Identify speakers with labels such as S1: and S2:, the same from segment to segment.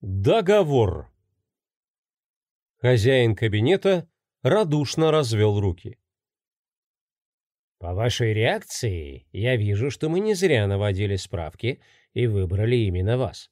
S1: Договор. Хозяин кабинета радушно развел руки.
S2: По вашей реакции я вижу, что мы не зря наводили справки и выбрали именно вас.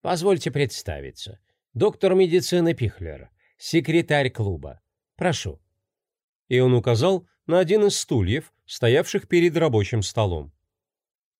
S2: Позвольте представиться. Доктор медицины Пихлер, секретарь клуба. Прошу.
S1: И он указал на один из стульев, стоявших перед рабочим столом.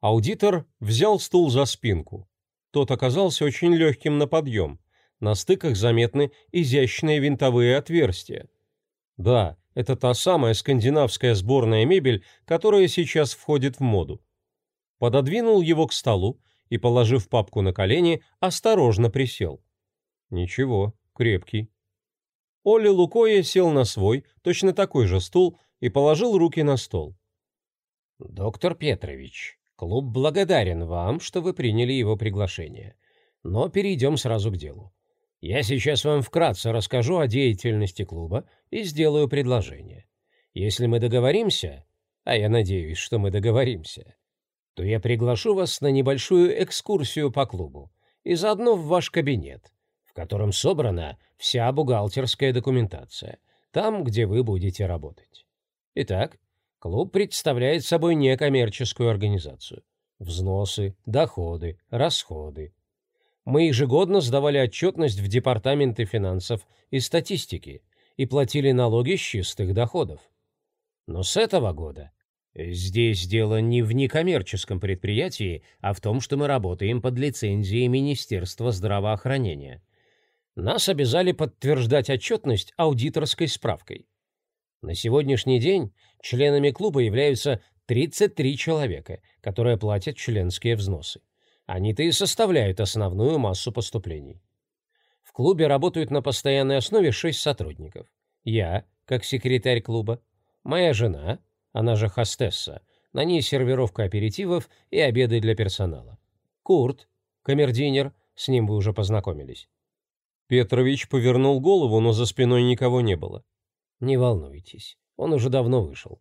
S1: Аудитор взял стул за спинку. Тот оказался очень легким на подъем. На стыках заметны изящные винтовые отверстия. Да, это та самая скандинавская сборная мебель, которая сейчас входит в моду. Пододвинул его к столу и, положив папку на колени, осторожно присел. Ничего, крепкий. Оля Лукоя сел на свой, точно такой же стул, и положил руки на стол.
S2: «Доктор Петрович, Клуб благодарен вам, что вы приняли его приглашение. Но перейдем сразу к делу. Я сейчас вам вкратце расскажу о деятельности клуба и сделаю предложение. Если мы договоримся, а я надеюсь, что мы договоримся, то я приглашу вас на небольшую экскурсию по клубу и заодно в ваш кабинет, в котором собрана вся бухгалтерская документация, там, где вы будете работать. Итак, Клуб представляет собой некоммерческую организацию. Взносы, доходы, расходы. Мы ежегодно сдавали отчетность в департаменты финансов и статистики и платили налоги с чистых доходов. Но с этого года здесь дело не в некоммерческом предприятии, а в том, что мы работаем под лицензией Министерства здравоохранения. Нас обязали подтверждать отчетность аудиторской справкой. На сегодняшний день членами клуба являются 33 человека, которые платят членские взносы. Они-то и составляют основную массу поступлений. В клубе работают на постоянной основе 6 сотрудников. Я, как секретарь клуба, моя жена, она же хостесса, на ней сервировка аперитивов и обеды для персонала. Курт, камердинер, с ним вы уже познакомились.
S1: Петрович повернул голову, но за спиной никого не было.
S2: Не волнуйтесь, он уже давно вышел.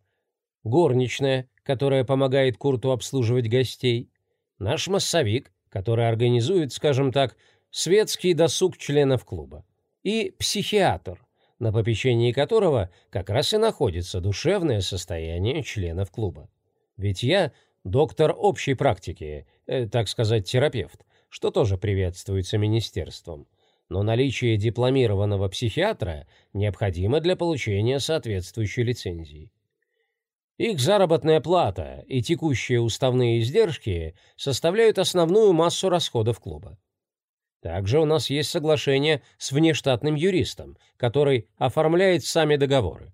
S2: Горничная, которая помогает Курту обслуживать гостей. Наш массовик, который организует, скажем так, светский досуг членов клуба. И психиатр, на попечении которого как раз и находится душевное состояние членов клуба. Ведь я доктор общей практики, э, так сказать, терапевт, что тоже приветствуется министерством но наличие дипломированного психиатра необходимо для получения соответствующей лицензии. Их заработная плата и текущие уставные издержки составляют основную массу расходов клуба. Также у нас есть соглашение с внештатным юристом, который оформляет сами договоры.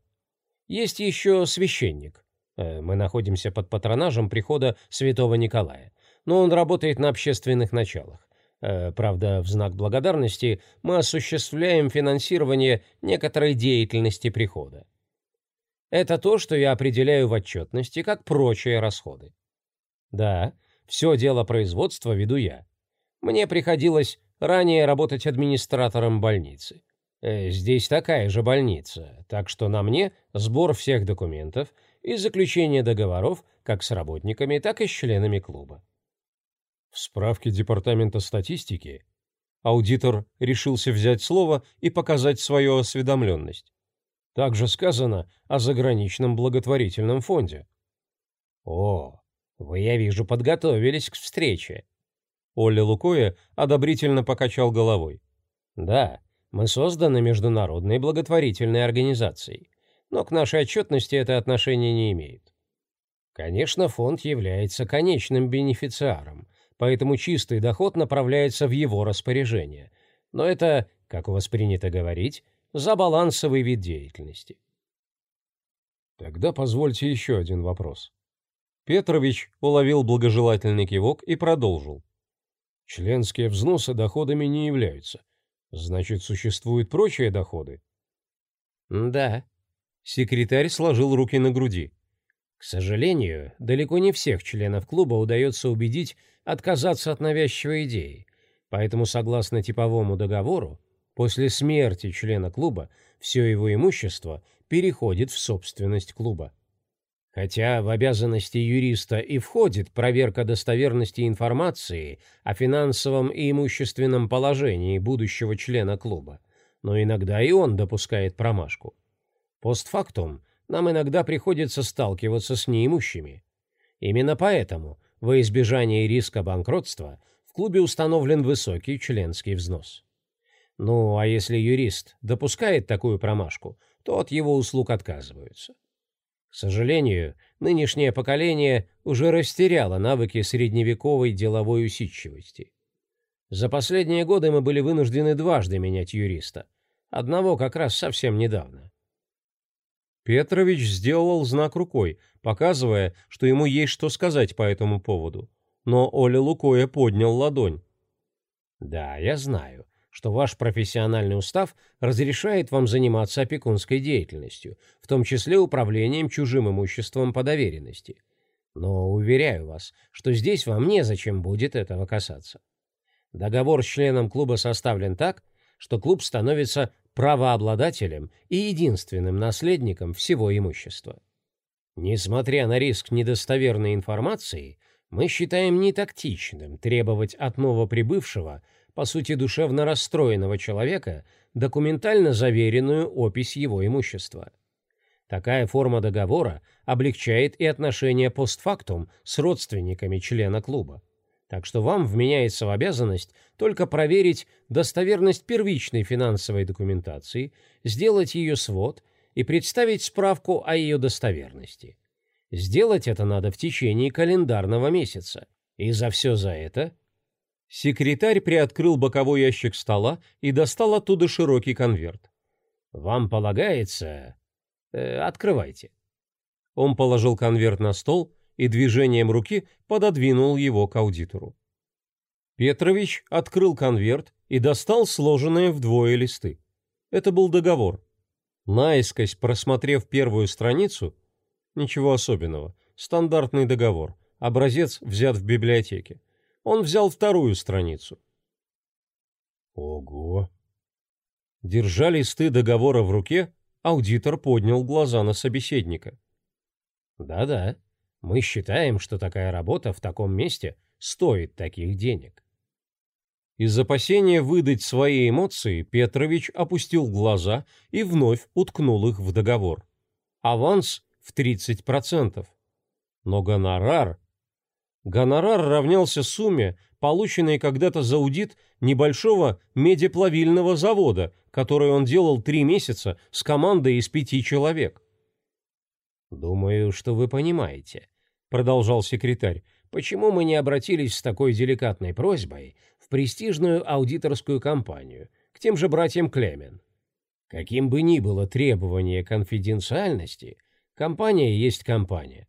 S2: Есть еще священник. Э, мы находимся под патронажем прихода святого Николая, но он работает на общественных началах. Э, правда, в знак благодарности мы осуществляем финансирование некоторой деятельности прихода. Это то, что я определяю в отчетности как прочие расходы. Да, все дело производства веду я. Мне приходилось ранее работать администратором больницы. Э, здесь такая же больница, так что на мне сбор всех документов и заключение договоров как с работниками, так и с членами клуба.
S1: В справке Департамента статистики аудитор решился взять слово и показать свою осведомленность. Также сказано о заграничном благотворительном фонде.
S2: О, вы, я вижу, подготовились к встрече.
S1: Оля Лукоя одобрительно покачал головой.
S2: Да, мы созданы международной благотворительной организацией, но к нашей отчетности это отношение не имеет. Конечно, фонд является конечным бенефициаром, поэтому чистый доход направляется в его распоряжение. Но это, как у вас принято говорить, за балансовый вид деятельности.
S1: Тогда позвольте еще один вопрос. Петрович уловил благожелательный кивок и продолжил. Членские взносы доходами не являются. Значит, существуют прочие доходы?
S2: Да.
S1: Секретарь сложил руки на груди.
S2: К сожалению, далеко не всех членов клуба удается убедить отказаться от навязчивой идеи, поэтому, согласно типовому договору, после смерти члена клуба все его имущество переходит в собственность клуба. Хотя в обязанности юриста и входит проверка достоверности информации о финансовом и имущественном положении будущего члена клуба, но иногда и он допускает промашку. Постфактум нам иногда приходится сталкиваться с неимущими. Именно поэтому, во избежание риска банкротства, в клубе установлен высокий членский взнос. Ну, а если юрист допускает такую промашку, то от его услуг отказываются. К сожалению, нынешнее поколение уже растеряло навыки средневековой деловой усидчивости. За последние годы мы были вынуждены дважды менять юриста. Одного как раз совсем недавно.
S1: Петрович сделал знак рукой, показывая, что ему есть что сказать по этому поводу. Но Оля Лукоя поднял ладонь.
S2: «Да, я знаю что ваш профессиональный устав разрешает вам заниматься опекунской деятельностью, в том числе управлением чужим имуществом по доверенности. Но уверяю вас, что здесь вам незачем будет этого касаться. Договор с членом клуба составлен так, что клуб становится правообладателем и единственным наследником всего имущества. Несмотря на риск недостоверной информации, мы считаем нетактичным требовать от новоприбывшего – по сути душевно расстроенного человека, документально заверенную опись его имущества. Такая форма договора облегчает и отношения постфактум с родственниками члена клуба. Так что вам вменяется в обязанность только проверить достоверность первичной финансовой документации, сделать ее свод и представить справку о ее достоверности. Сделать это надо в течение календарного месяца. И за все за это
S1: Секретарь приоткрыл боковой ящик стола и достал оттуда широкий конверт.
S2: «Вам полагается... Э, открывайте».
S1: Он положил конверт на стол и движением руки пододвинул его к аудитору. Петрович открыл конверт и достал сложенные вдвое листы. Это был договор. Наискось просмотрев первую страницу, ничего особенного, стандартный договор, образец взят в библиотеке он взял вторую страницу.
S2: Ого!
S1: Держа листы договора в руке, аудитор поднял глаза на собеседника.
S2: Да-да, мы считаем, что такая работа в таком месте стоит таких денег.
S1: Из опасения выдать свои эмоции Петрович опустил глаза и вновь уткнул их в договор. Аванс в 30%. Но гонорар Гонорар равнялся сумме, полученной когда-то за аудит небольшого медиплавильного завода, который он делал три месяца с командой из пяти человек.
S2: «Думаю, что вы понимаете», — продолжал секретарь, «почему мы не обратились с такой деликатной просьбой в престижную аудиторскую компанию, к тем же братьям Клемен. Каким бы ни было требование конфиденциальности, компания есть компания.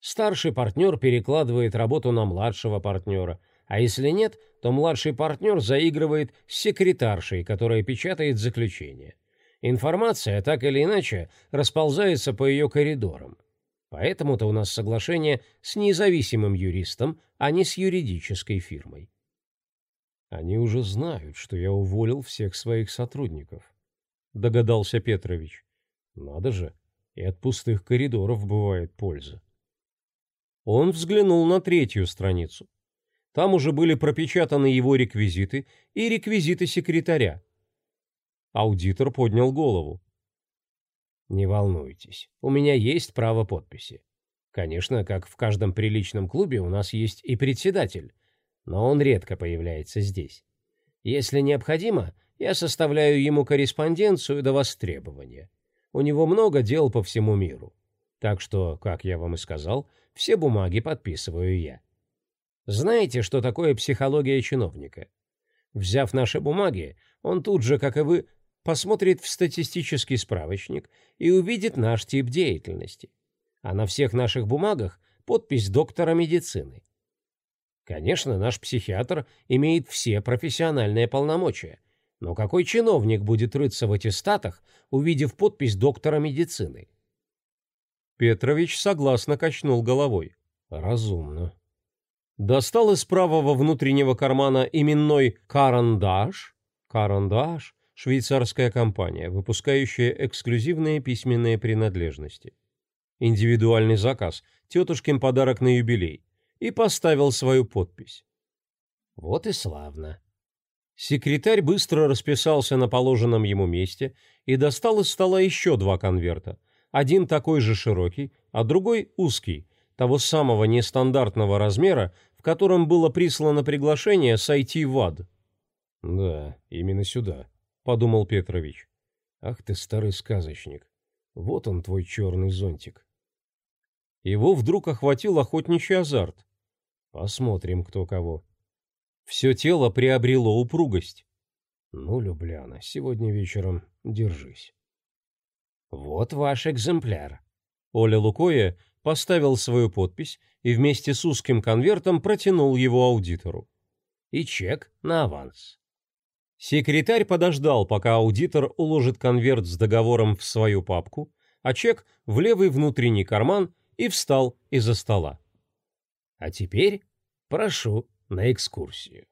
S2: Старший партнер перекладывает работу на младшего партнера, а если нет, то младший партнер заигрывает с секретаршей, которая печатает заключение. Информация, так или иначе, расползается по ее коридорам. Поэтому-то у нас соглашение с независимым юристом, а не с юридической фирмой.
S1: Они уже знают, что я уволил всех своих сотрудников, догадался Петрович. Надо же, и от пустых коридоров бывает польза. Он взглянул на третью страницу. Там уже были пропечатаны его реквизиты и реквизиты секретаря. Аудитор поднял голову.
S2: «Не волнуйтесь, у меня есть право подписи. Конечно, как в каждом приличном клубе у нас есть и председатель, но он редко появляется здесь. Если необходимо, я составляю ему корреспонденцию до востребования. У него много дел по всему миру. Так что, как я вам и сказал, все бумаги подписываю я. Знаете, что такое психология чиновника? Взяв наши бумаги, он тут же, как и вы, посмотрит в статистический справочник и увидит наш тип деятельности. А на всех наших бумагах подпись доктора медицины. Конечно, наш психиатр имеет все профессиональные полномочия, но какой чиновник будет рыться в аттестатах, увидев подпись доктора медицины?
S1: Петрович согласно качнул головой.
S2: Разумно.
S1: Достал из правого внутреннего кармана именной карандаш. Карандаш – швейцарская компания, выпускающая эксклюзивные письменные принадлежности. индивидуальный заказ, тетушкин подарок на юбилей, и поставил свою подпись.
S2: Вот и славно.
S1: Секретарь быстро расписался на положенном ему месте и достал из стола еще два конверта. Один такой же широкий, а другой узкий, того самого нестандартного размера, в котором было прислано приглашение сойти в ад.
S2: «Да, именно сюда», — подумал Петрович. «Ах ты, старый сказочник! Вот он, твой черный зонтик».
S1: Его вдруг охватил охотничий азарт.
S2: «Посмотрим, кто кого».
S1: Все тело приобрело упругость.
S2: «Ну, Любляна, сегодня вечером держись». «Вот ваш экземпляр».
S1: Оля Лукоя поставил свою подпись и вместе с узким конвертом протянул его аудитору.
S2: «И чек на аванс».
S1: Секретарь подождал, пока аудитор уложит конверт с договором в свою папку, а чек в левый внутренний карман и встал из-за стола.
S2: «А теперь прошу на экскурсию».